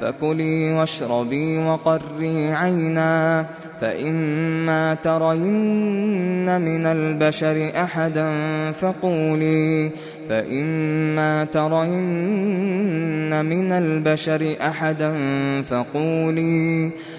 فكلي واشربي وقري عينا فإما ترين من البشر أحدا فقولي فإما ترين من البشر أحدا فقولي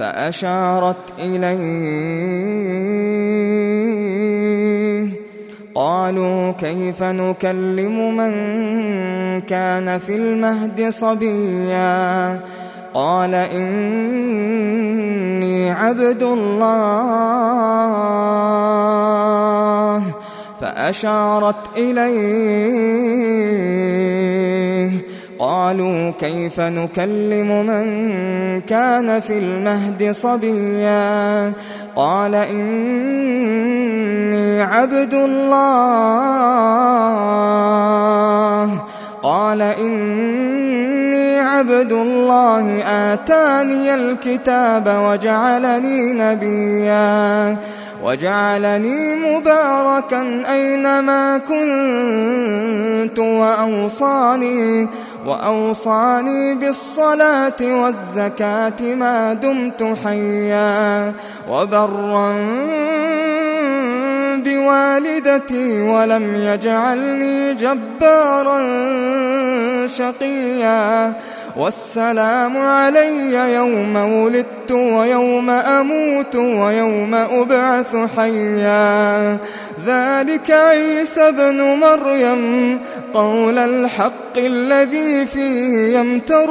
فأشارت إليه قالوا كيف نكلم من كان في المهد صبيا قال إني عبد الله فأشارت إليه قالوا كيف نكلم من كان في المهد صبيا. قال إني عبد الله. قال إني عبد الله. آتاني الكتاب وجعلني نبيا. وجعلني مباركا أينما كنت وأوصاني. وأوصاني بالصلاة والزكاة ما دمت حيا وبرا بوالدتي ولم يجعلني جبارا شقيا والسلام علي يوم ولدت ويوم أموت ويوم أبعث حيا. ذلك عيسى بن مريم. قول الحق الذي فيه يمترون.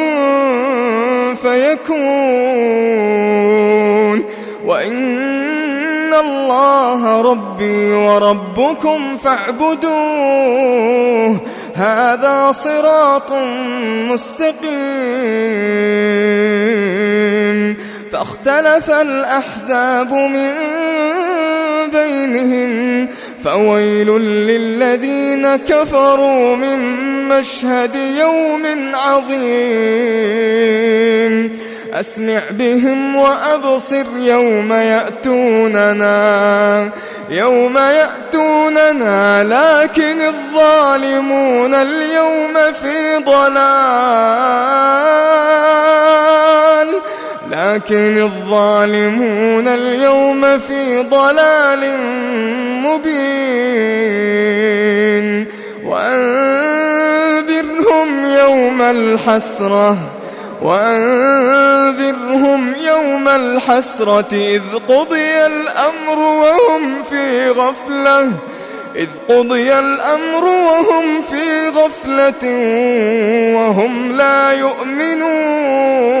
يكون. وإن الله ربي وربكم فاعبدوه. هذا صراط مستقيم. فاختلف الأحزاب من بينهم. فويل للذين كفروا من مشهد يوم عظيم. أسمع بهم وأبصر يوم يأتوننا. يوم يأتوننا لكن الظالمون اليوم في ضلال. ولكن الظالمون اليوم في ضلال مبين. وأنذرهم يوم الحسرة. وأنذرهم يوم الحسرة. إذ قضي الأمر وهم في غفلة. إذ قضي الأمر وهم في غفلة. وهم لا يؤمنون.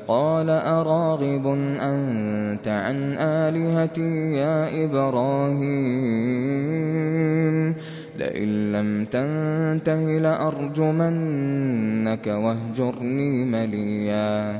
قال أراغب أنت عن آلهتي يا إبراهيم؟ لئن لم تنته لأرجمنك واهجرني مليا.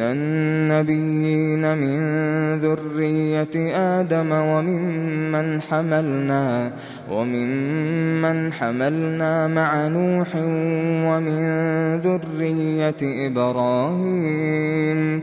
من النبيين من ذرية آدم وممن حملنا وممن حملنا مع نوح ومن ذرية إبراهيم